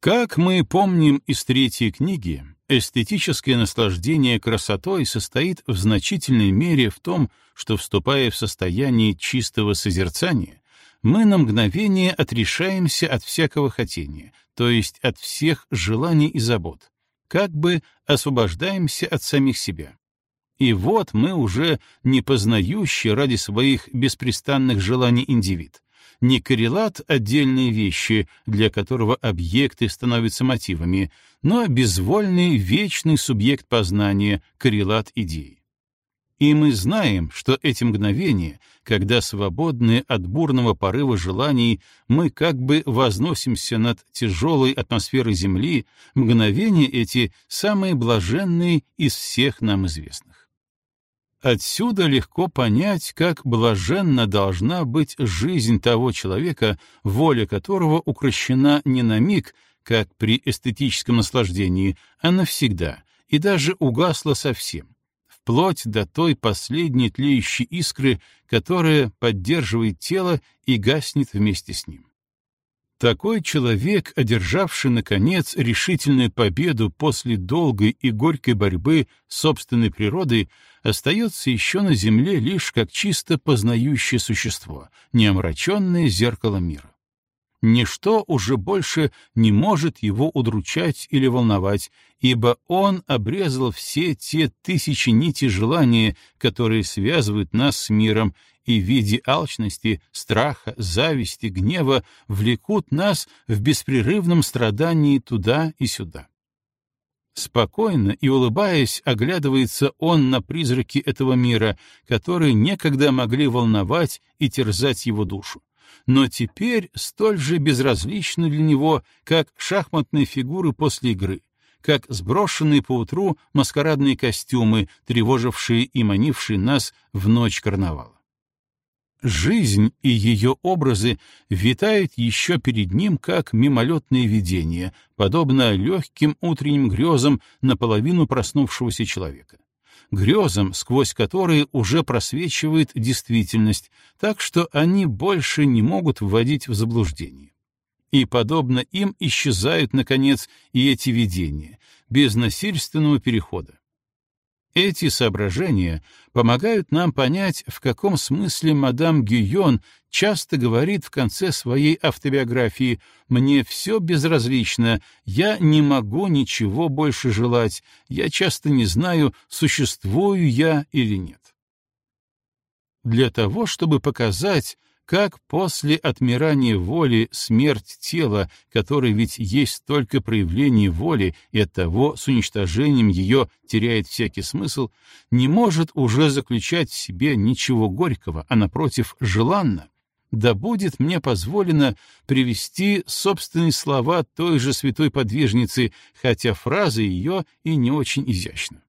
Как мы помним из третьей книги, эстетическое наслаждение красотой состоит в значительной мере в том, что, вступая в состояние чистого созерцания, мы на мгновение отрешаемся от всякого хотения, то есть от всех желаний и забот, как бы освобождаемся от самих себя. И вот мы уже не познающий ради своих беспрестанных желаний индивид, не коррелат отдельные вещи, для которого объекты становятся мотивами, но безвольный вечный субъект познания, коррелат идей. И мы знаем, что эти мгновения, когда свободные от бурного порыва желаний мы как бы возносимся над тяжелой атмосферой Земли, мгновения эти самые блаженные из всех нам известных. Отсюда легко понять, как блаженна должна быть жизнь того человека, воля которого укращена не на миг, как при эстетическом наслаждении, а навсегда, и даже угасла совсем, вплоть до той последней тлеющей искры, которая поддерживает тело и гаснет вместе с ним. Такой человек, одержавший, наконец, решительную победу после долгой и горькой борьбы с собственной природой, остается еще на земле лишь как чисто познающее существо, неомраченное зеркало мира. Ничто уже больше не может его удручать или волновать, ибо он обрезал все те тысячи нитей желания, которые связывают нас с миром, и в виде алчности, страха, зависти, гнева влекут нас в беспрерывном страдании туда и сюда. Спокойно и улыбаясь, оглядывается он на призраки этого мира, которые некогда могли волновать и терзать его душу, но теперь столь же безразличны для него, как шахматные фигуры после игры, как сброшенные поутру маскарадные костюмы, тревожившие и манившие нас в ночь карнавала. Жизнь и ее образы витают еще перед ним, как мимолетные видения, подобно легким утренним грезам наполовину проснувшегося человека. Грезам, сквозь которые уже просвечивает действительность, так что они больше не могут вводить в заблуждение. И, подобно им, исчезают, наконец, и эти видения, без насильственного перехода. Эти соображения помогают нам понять, в каком смысле мадам Гюйон часто говорит в конце своей автобиографии «Мне все безразлично, я не могу ничего больше желать, я часто не знаю, существую я или нет». Для того, чтобы показать, как после отмирания воли смерть тела, которое ведь есть только проявление воли и оттого с уничтожением ее теряет всякий смысл, не может уже заключать в себе ничего горького, а напротив желанно, да будет мне позволено привести собственные слова той же святой подвижницы, хотя фраза ее и не очень изящна.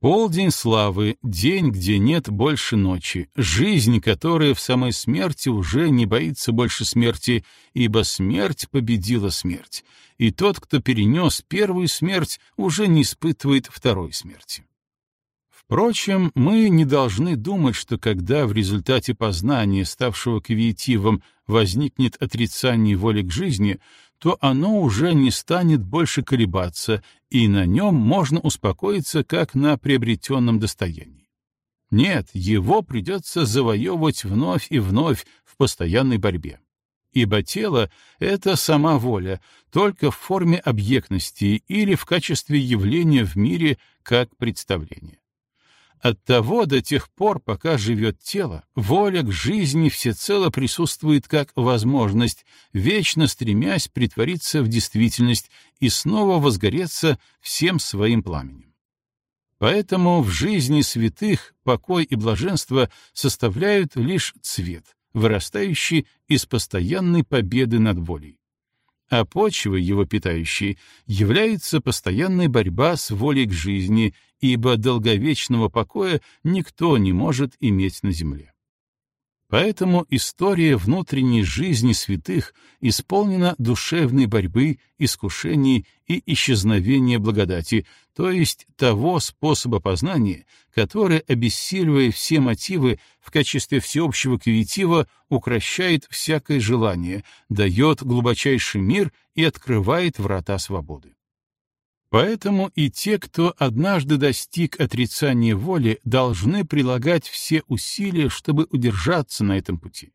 Полдень славы, день, где нет больше ночи, жизнь, которая в самой смерти уже не боится больше смерти, ибо смерть победила смерть, и тот, кто перенес первую смерть, уже не испытывает второй смерти. Впрочем, мы не должны думать, что когда в результате познания, ставшего квиетивом, возникнет отрицание воли к жизни, то оно уже не станет больше колебаться, и на нем можно успокоиться, как на приобретенном достоянии. Нет, его придется завоевывать вновь и вновь в постоянной борьбе. Ибо тело — это сама воля, только в форме объектности или в качестве явления в мире как представление. Оттого до тех пор, пока живет тело, воля к жизни всецело присутствует как возможность, вечно стремясь притвориться в действительность и снова возгореться всем своим пламенем. Поэтому в жизни святых покой и блаженство составляют лишь цвет, вырастающий из постоянной победы над волей а почвой его питающей является постоянная борьба с волей к жизни, ибо долговечного покоя никто не может иметь на земле. Поэтому история внутренней жизни святых исполнена душевной борьбы, искушений и исчезновения благодати, то есть того способа познания, который, обессиливая все мотивы в качестве всеобщего квитива, укращает всякое желание, дает глубочайший мир и открывает врата свободы. Поэтому и те, кто однажды достиг отрицания воли, должны прилагать все усилия, чтобы удержаться на этом пути.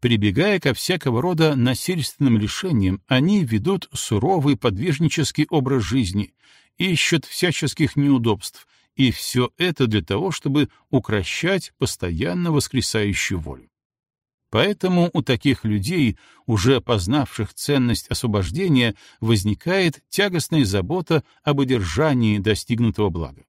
Прибегая ко всякого рода насильственным лишениям, они ведут суровый подвижнический образ жизни, ищут всяческих неудобств, и все это для того, чтобы укращать постоянно воскресающую волю. Поэтому у таких людей, уже познавших ценность освобождения, возникает тягостная забота об одержании достигнутого блага.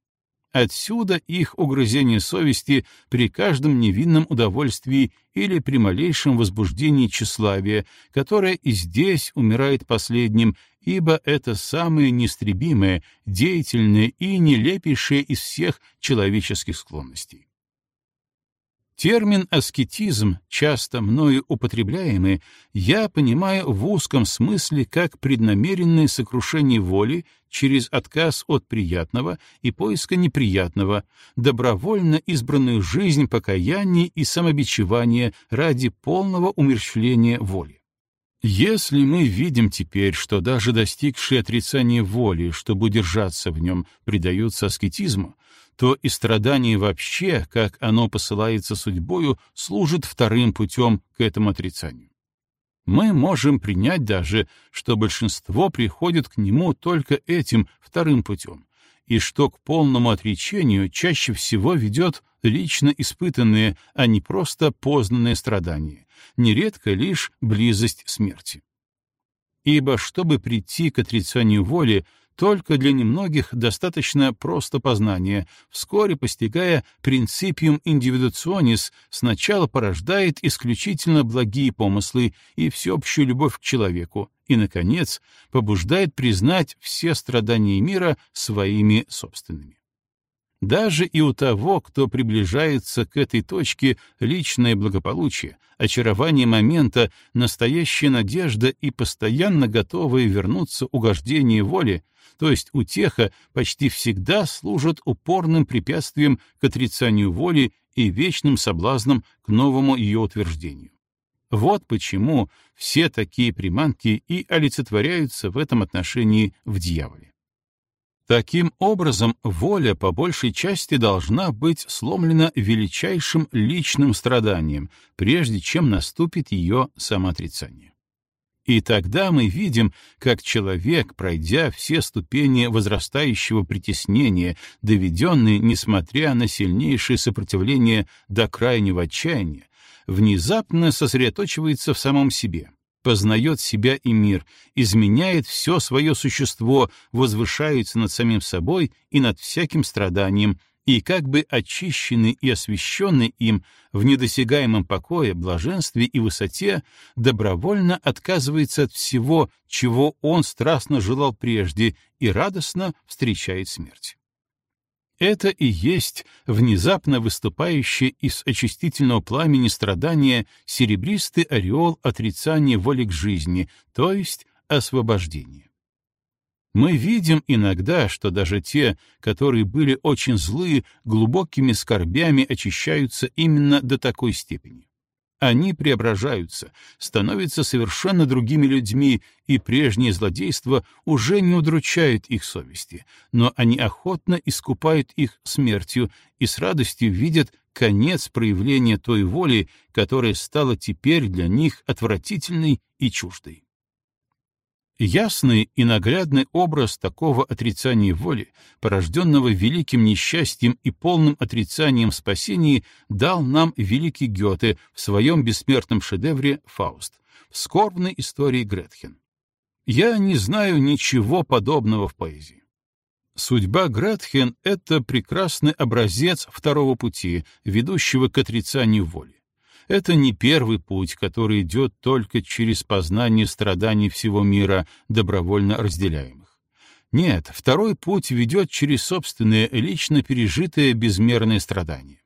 Отсюда их угрызение совести при каждом невинном удовольствии или при малейшем возбуждении тщеславия, которое и здесь умирает последним, ибо это самое неистребимое, деятельное и нелепейшее из всех человеческих склонностей. Термин «аскетизм», часто мною употребляемый, я понимаю в узком смысле как преднамеренное сокрушение воли через отказ от приятного и поиска неприятного, добровольно избранную жизнь покаяния и самобичевания ради полного умерщвления воли. Если мы видим теперь, что даже достигшие отрицания воли, чтобы удержаться в нем, предаются аскетизму, то и страдание вообще, как оно посылается судьбою, служит вторым путем к этому отрицанию. Мы можем принять даже, что большинство приходит к нему только этим вторым путем, и что к полному отречению чаще всего ведет лично испытанные, а не просто познанные страдания, нередко лишь близость смерти. Ибо чтобы прийти к отрицанию воли, только для немногих достаточно просто познания, вскоре постигая принципиум индивидуационис, сначала порождает исключительно благие помыслы и всеобщую любовь к человеку, и, наконец, побуждает признать все страдания мира своими собственными. Даже и у того, кто приближается к этой точке, личное благополучие, очарование момента, настоящая надежда и постоянно готовые вернуться угождение воли, то есть утеха, почти всегда служат упорным препятствием к отрицанию воли и вечным соблазном к новому ее утверждению. Вот почему все такие приманки и олицетворяются в этом отношении в дьяволе. Таким образом, воля по большей части должна быть сломлена величайшим личным страданием, прежде чем наступит ее самоотрицание. И тогда мы видим, как человек, пройдя все ступени возрастающего притеснения, доведенный, несмотря на сильнейшее сопротивление до крайнего отчаяния, внезапно сосредоточивается в самом себе, познает себя и мир, изменяет все свое существо, возвышается над самим собой и над всяким страданием, и как бы очищенный и освященный им в недосягаемом покое, блаженстве и высоте, добровольно отказывается от всего, чего он страстно желал прежде, и радостно встречает смерть. Это и есть внезапно выступающий из очистительного пламени страдания серебристый ореол отрицания воли к жизни, то есть освобождения. Мы видим иногда, что даже те, которые были очень злые, глубокими скорбями очищаются именно до такой степени. Они преображаются, становятся совершенно другими людьми, и прежнее злодейство уже не удручает их совести, но они охотно искупают их смертью и с радостью видят конец проявления той воли, которая стала теперь для них отвратительной и чуждой. Ясный и наглядный образ такого отрицания воли, порожденного великим несчастьем и полным отрицанием спасения, дал нам великий Гёте в своем бессмертном шедевре «Фауст» в скорбной истории Гретхен. Я не знаю ничего подобного в поэзии. Судьба Гретхен — это прекрасный образец второго пути, ведущего к отрицанию воли. Это не первый путь, который идет только через познание страданий всего мира, добровольно разделяемых. Нет, второй путь ведет через собственное, лично пережитое безмерное страдание.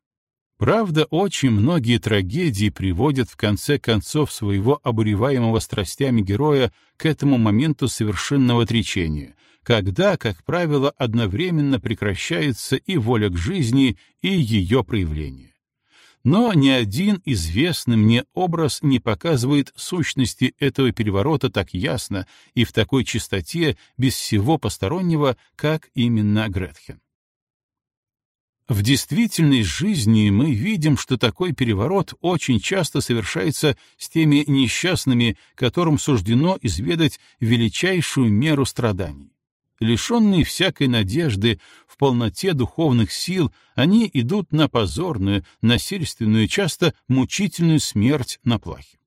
Правда, очень многие трагедии приводят в конце концов своего обуреваемого страстями героя к этому моменту совершенного отречения, когда, как правило, одновременно прекращается и воля к жизни, и ее проявление. Но ни один известный мне образ не показывает сущности этого переворота так ясно и в такой чистоте, без всего постороннего, как именно Гретхен. В действительной жизни мы видим, что такой переворот очень часто совершается с теми несчастными, которым суждено изведать величайшую меру страданий. Лишенные всякой надежды, в полноте духовных сил, они идут на позорную, насильственную, часто мучительную смерть на плахе.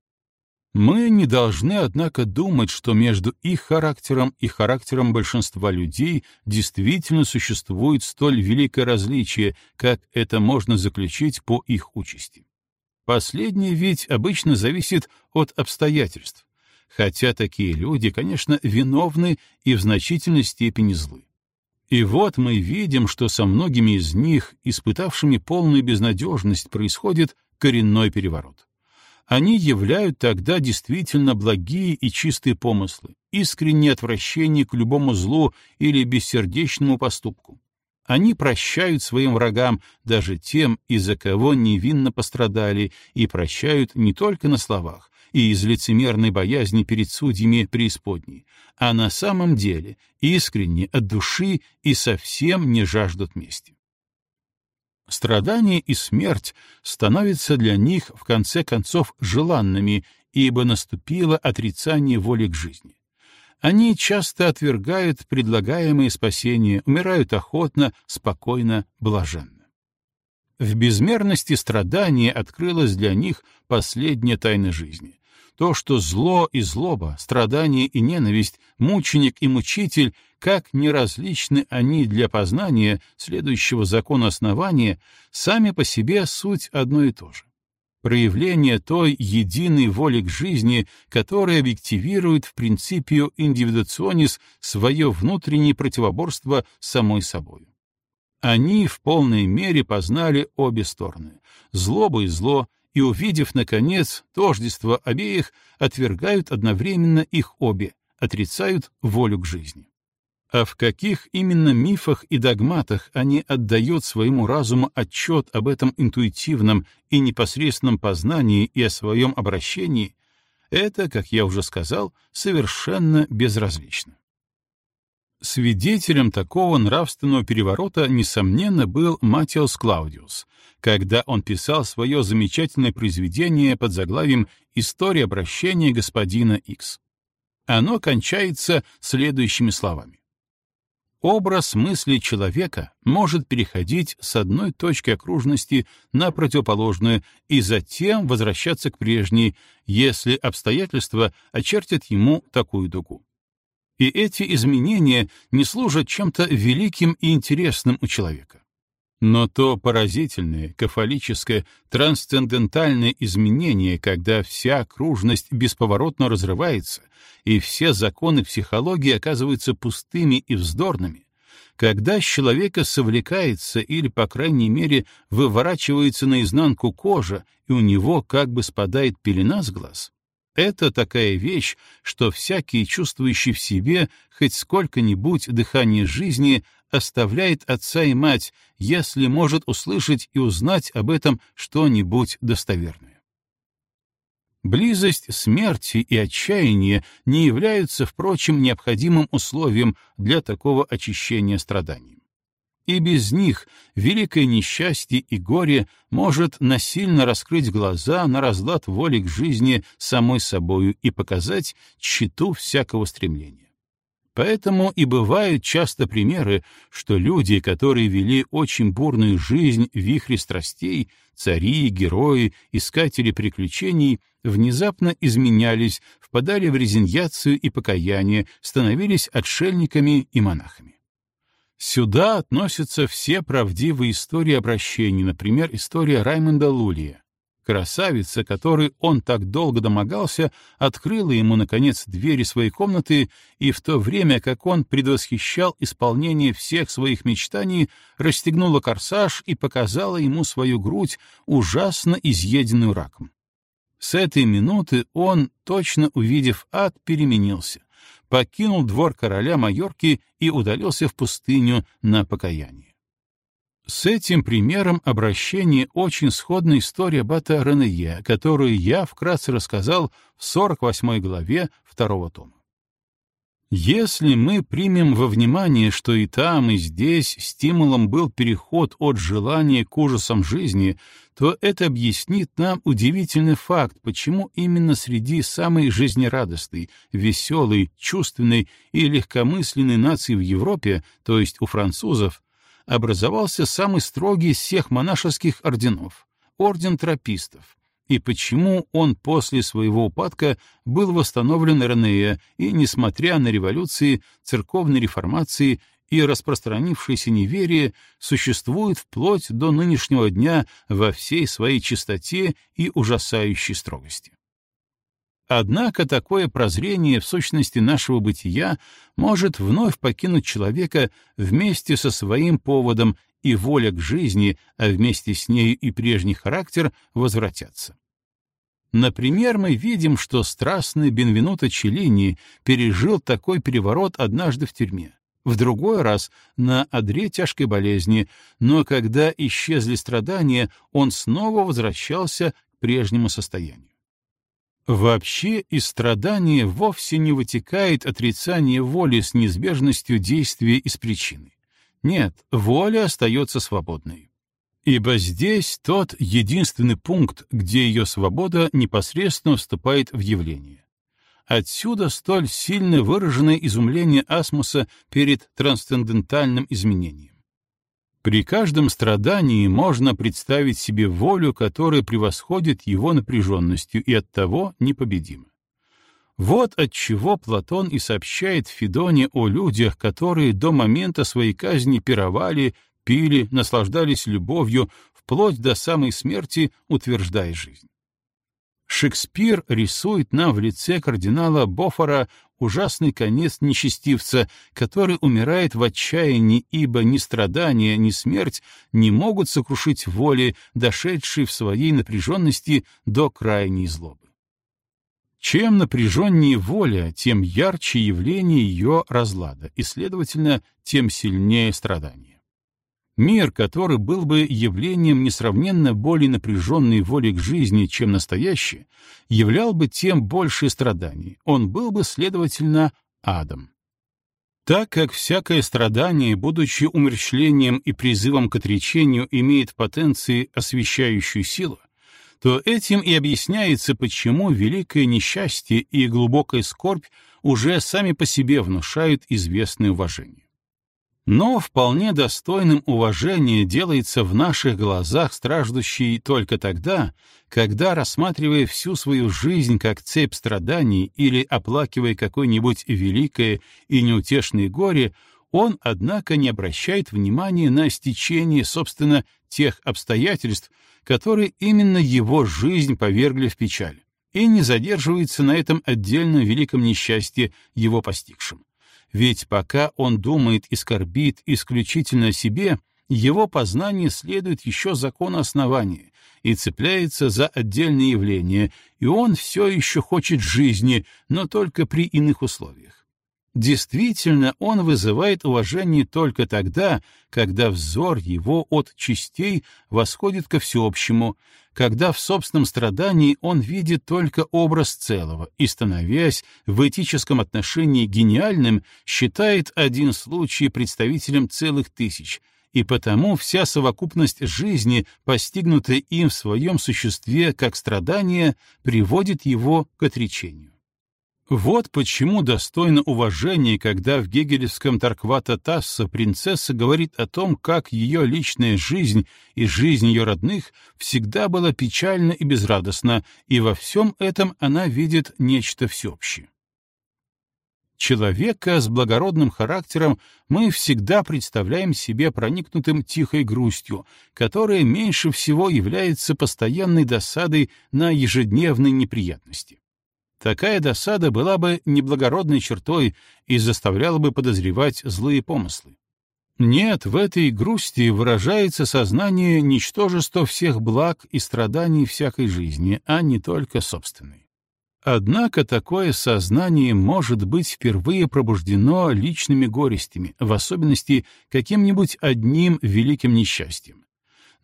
Мы не должны, однако, думать, что между их характером и характером большинства людей действительно существует столь великое различие, как это можно заключить по их участи. Последнее ведь обычно зависит от обстоятельств, хотя такие люди, конечно, виновны и в значительной степени злы. И вот мы видим, что со многими из них, испытавшими полную безнадежность, происходит коренной переворот они являют тогда действительно благие и чистые помыслы, искреннее отвращение к любому злу или бессердечному поступку. Они прощают своим врагам, даже тем, из-за кого невинно пострадали, и прощают не только на словах и из лицемерной боязни перед судьями преисподней, а на самом деле искренне от души и совсем не жаждут мести. Страдание и смерть становятся для них в конце концов желанными, ибо наступило отрицание воли к жизни. Они часто отвергают предлагаемые спасения, умирают охотно, спокойно, блаженно. В безмерности страдания открылась для них последняя тайна жизни то, что зло и злоба, страдание и ненависть, мученик и мучитель, как неразличны они для познания следующего закона основания, сами по себе суть одно и то же. Проявление той единой воли к жизни, которая объективирует в принципию индивидуационис свое внутреннее противоборство самой собой. Они в полной мере познали обе стороны — злобу и зло, и, увидев, наконец, тождество обеих, отвергают одновременно их обе, отрицают волю к жизни. А в каких именно мифах и догматах они отдают своему разуму отчет об этом интуитивном и непосредственном познании и о своем обращении, это, как я уже сказал, совершенно безразлично. Свидетелем такого нравственного переворота, несомненно, был Матиос Клаудиус, когда он писал свое замечательное произведение под заглавием «История обращения господина X». Оно кончается следующими словами. Образ мысли человека может переходить с одной точки окружности на противоположную и затем возвращаться к прежней, если обстоятельства очертят ему такую дугу. И эти изменения не служат чем-то великим и интересным у человека. Но то поразительное, кафолическое, трансцендентальное изменение, когда вся окружность бесповоротно разрывается, и все законы психологии оказываются пустыми и вздорными, когда с человека совлекается или, по крайней мере, выворачивается наизнанку кожа, и у него как бы спадает пелена с глаз, это такая вещь, что всякий, чувствующий в себе хоть сколько-нибудь дыхание жизни, оставляет отца и мать, если может услышать и узнать об этом что-нибудь достоверное. Близость смерти и отчаяния не являются, впрочем, необходимым условием для такого очищения страданий. И без них великое несчастье и горе может насильно раскрыть глаза на разлад воли к жизни самой собою и показать тщету всякого стремления. Поэтому и бывают часто примеры, что люди, которые вели очень бурную жизнь в вихре страстей, цари, герои, искатели приключений, внезапно изменялись, впадали в резиньяцию и покаяние, становились отшельниками и монахами. Сюда относятся все правдивые истории обращений, например, история Раймонда Лулия. Красавица, которой он так долго домогался, открыла ему, наконец, двери своей комнаты, и в то время, как он предвосхищал исполнение всех своих мечтаний, расстегнула корсаж и показала ему свою грудь, ужасно изъеденную раком. С этой минуты он, точно увидев ад, переменился, покинул двор короля Майорки и удалился в пустыню на покаяние. С этим примером обращения очень сходна история Бата Ренее, которую я вкратце рассказал в 48 главе второго тома. Если мы примем во внимание, что и там, и здесь стимулом был переход от желания к ужасам жизни, то это объяснит нам удивительный факт, почему именно среди самой жизнерадостной, веселой, чувственной и легкомысленной нации в Европе, то есть у французов, образовался самый строгий из всех монашеских орденов — орден тропистов, и почему он после своего упадка был восстановлен Ренея и, несмотря на революции, церковной реформации и распространившееся неверие, существует вплоть до нынешнего дня во всей своей чистоте и ужасающей строгости. Однако такое прозрение в сущности нашего бытия может вновь покинуть человека вместе со своим поводом, и воля к жизни, а вместе с нею и прежний характер возвратятся. Например, мы видим, что страстный Бенвенуто Челлини пережил такой переворот однажды в тюрьме, в другой раз на одре тяжкой болезни, но когда исчезли страдания, он снова возвращался к прежнему состоянию. Вообще из страдания вовсе не вытекает отрицание воли с неизбежностью действия из причины. Нет, воля остается свободной. Ибо здесь тот единственный пункт, где ее свобода непосредственно вступает в явление. Отсюда столь сильно выраженное изумление Асмуса перед трансцендентальным изменением. При каждом страдании можно представить себе волю, которая превосходит его напряженностью и оттого непобедима. Вот отчего Платон и сообщает Федоне о людях, которые до момента своей казни пировали, пили, наслаждались любовью, вплоть до самой смерти утверждая жизнь. Шекспир рисует нам в лице кардинала Бофора ужасный конец нечестивца, который умирает в отчаянии, ибо ни страдания, ни смерть не могут сокрушить воли, дошедшей в своей напряженности до крайней злобы. Чем напряженнее воля, тем ярче явление ее разлада, и, следовательно, тем сильнее страдание. Мир, который был бы явлением несравненно более напряженной воли к жизни, чем настоящий, являл бы тем больше страданий. Он был бы, следовательно, адом. Так как всякое страдание, будучи умерщвлением и призывом к отречению, имеет потенции освещающую силу, то этим и объясняется, почему великое несчастье и глубокая скорбь уже сами по себе внушают известное уважение. Но вполне достойным уважения делается в наших глазах страждущий только тогда, когда, рассматривая всю свою жизнь как цепь страданий или оплакивая какое-нибудь великое и неутешное горе, он, однако, не обращает внимания на стечение, собственно, тех обстоятельств, которые именно его жизнь повергли в печаль, и не задерживается на этом отдельном великом несчастье, его постигшем. Ведь пока он думает и скорбит исключительно о себе, его познание следует еще закону основания и цепляется за отдельные явления, и он все еще хочет жизни, но только при иных условиях. Действительно, он вызывает уважение только тогда, когда взор его от частей восходит ко всеобщему, когда в собственном страдании он видит только образ целого и, становясь в этическом отношении гениальным, считает один случай представителем целых тысяч, и потому вся совокупность жизни, постигнутая им в своем существе как страдание, приводит его к отречению. Вот почему достойно уважения, когда в гегелевском Тарквата Тасса принцесса говорит о том, как ее личная жизнь и жизнь ее родных всегда была печальна и безрадостна, и во всем этом она видит нечто всеобщее. Человека с благородным характером мы всегда представляем себе проникнутым тихой грустью, которая меньше всего является постоянной досадой на ежедневные неприятности. Такая досада была бы неблагородной чертой и заставляла бы подозревать злые помыслы. Нет, в этой грусти выражается сознание ничтожества всех благ и страданий всякой жизни, а не только собственной. Однако такое сознание может быть впервые пробуждено личными горестями, в особенности каким-нибудь одним великим несчастьем.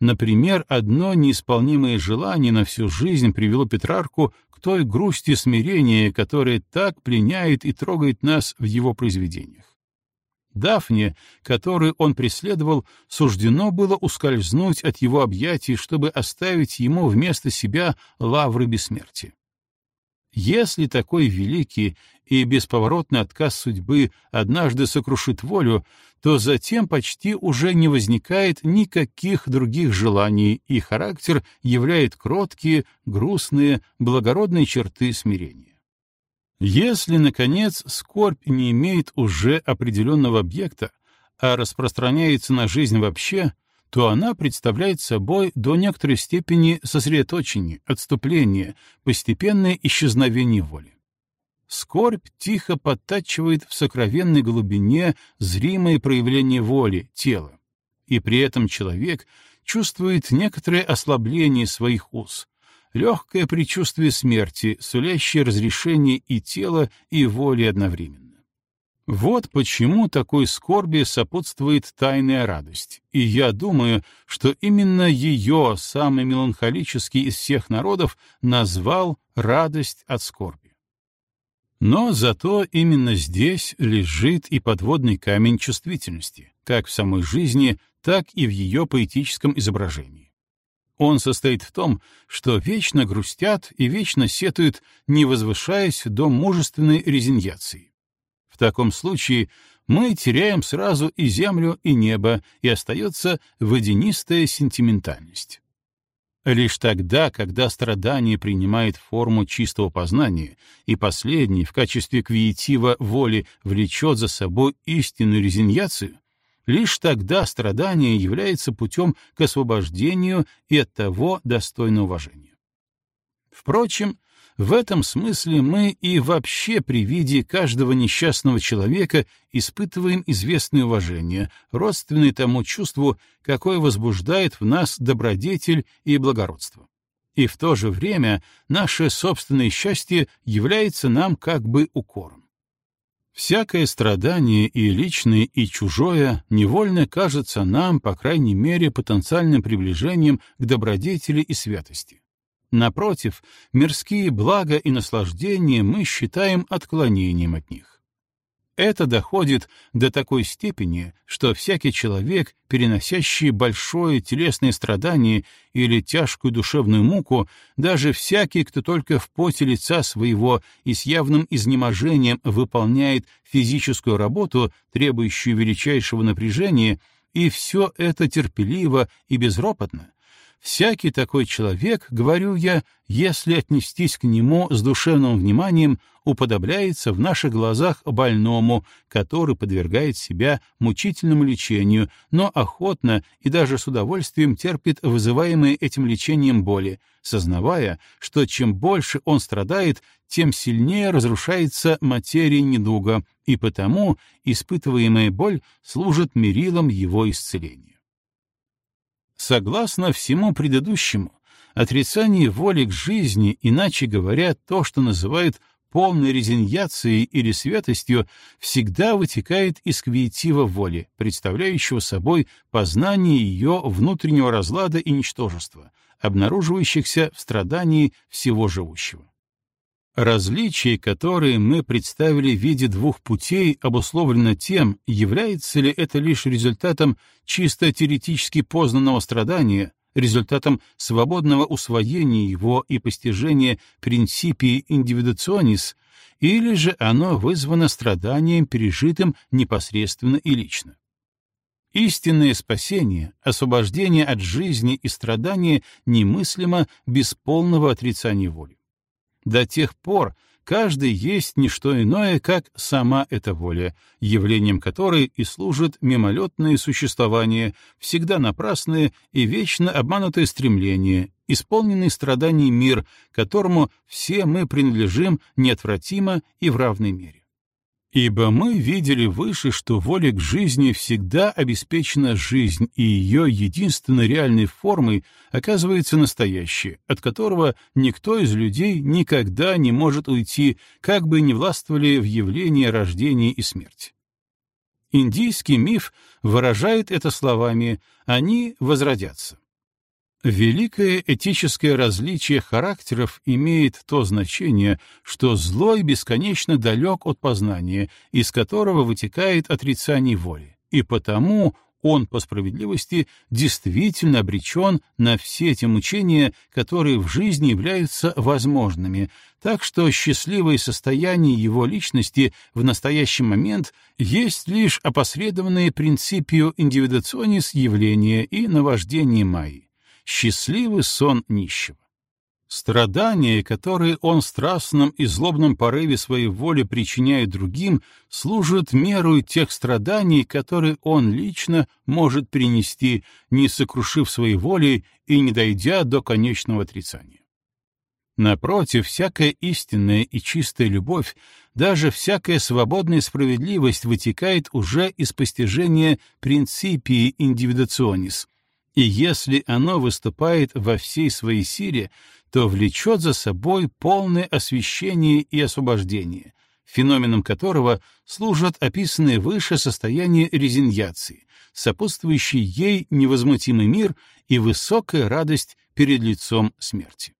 Например, одно неисполнимое желание на всю жизнь привело Петрарку к той грусти смирения, которая так пленяет и трогает нас в его произведениях. Дафне, которую он преследовал, суждено было ускользнуть от его объятий, чтобы оставить ему вместо себя лавры бессмертия. Если такой великий и бесповоротный отказ судьбы однажды сокрушит волю, то затем почти уже не возникает никаких других желаний, и характер являет кроткие, грустные, благородные черты смирения. Если, наконец, скорбь не имеет уже определенного объекта, а распространяется на жизнь вообще, то она представляет собой до некоторой степени сосредоточение, отступление, постепенное исчезновение воли. Скорбь тихо подтачивает в сокровенной глубине зримое проявление воли, тела. И при этом человек чувствует некоторое ослабление своих уз, легкое предчувствие смерти, сулящее разрешение и тела, и воли одновременно. Вот почему такой скорби сопутствует тайная радость, и я думаю, что именно ее самый меланхолический из всех народов назвал радость от скорби. Но зато именно здесь лежит и подводный камень чувствительности, как в самой жизни, так и в ее поэтическом изображении. Он состоит в том, что вечно грустят и вечно сетуют, не возвышаясь до мужественной резиньяции в таком случае мы теряем сразу и землю, и небо, и остается водянистая сентиментальность. Лишь тогда, когда страдание принимает форму чистого познания, и последний в качестве квиетива воли влечет за собой истинную резиньяцию, лишь тогда страдание является путем к освобождению и от того достойно уважения. Впрочем, в этом смысле мы и вообще при виде каждого несчастного человека испытываем известное уважение, родственное тому чувству, какое возбуждает в нас добродетель и благородство. И в то же время наше собственное счастье является нам как бы укором. Всякое страдание и личное, и чужое невольно кажется нам, по крайней мере, потенциальным приближением к добродетели и святости. Напротив, мирские блага и наслаждения мы считаем отклонением от них. Это доходит до такой степени, что всякий человек, переносящий большое телесное страдание или тяжкую душевную муку, даже всякий, кто только в поте лица своего и с явным изнеможением выполняет физическую работу, требующую величайшего напряжения, и все это терпеливо и безропотно, Всякий такой человек, говорю я, если отнестись к нему с душевным вниманием, уподобляется в наших глазах больному, который подвергает себя мучительному лечению, но охотно и даже с удовольствием терпит вызываемые этим лечением боли, сознавая, что чем больше он страдает, тем сильнее разрушается материя недуга, и потому испытываемая боль служит мерилом его исцеления. Согласно всему предыдущему, отрицание воли к жизни, иначе говоря, то, что называют полной резиньяцией или святостью, всегда вытекает из квиетива воли, представляющего собой познание ее внутреннего разлада и ничтожества, обнаруживающихся в страдании всего живущего. Различие, которое мы представили в виде двух путей, обусловлено тем, является ли это лишь результатом чисто теоретически познанного страдания, результатом свободного усвоения его и постижения принципии индивидуационис, или же оно вызвано страданием, пережитым непосредственно и лично. Истинное спасение, освобождение от жизни и страдания немыслимо без полного отрицания воли. До тех пор, каждый есть не что иное, как сама эта воля, явлением которой и служит мимолетное существование, всегда напрасное и вечно обманутое стремление, исполненный страданий мир, которому все мы принадлежим неотвратимо и в равной мере. Ибо мы видели выше, что воля к жизни всегда обеспечена жизнь, и ее единственной реальной формой оказывается настоящее, от которого никто из людей никогда не может уйти, как бы ни властвовали в явлении рождения и смерти. Индийский миф выражает это словами «они возродятся». Великое этическое различие характеров имеет то значение, что злой бесконечно далек от познания, из которого вытекает отрицание воли, и потому он, по справедливости, действительно обречен на все те мучения, которые в жизни являются возможными, так что счастливое состояние его личности в настоящий момент есть лишь опосредованные принципию индивидуационис явления и наваждение Майи счастливый сон нищего. Страдания, которые он в страстном и злобном порыве своей воли причиняет другим, служат мерой тех страданий, которые он лично может принести, не сокрушив своей воли и не дойдя до конечного отрицания. Напротив, всякая истинная и чистая любовь, даже всякая свободная справедливость вытекает уже из постижения принципии индивидуационис, и если оно выступает во всей своей силе, то влечет за собой полное освещение и освобождение, феноменом которого служат описанные выше состояния резиньяции, сопутствующий ей невозмутимый мир и высокая радость перед лицом смерти.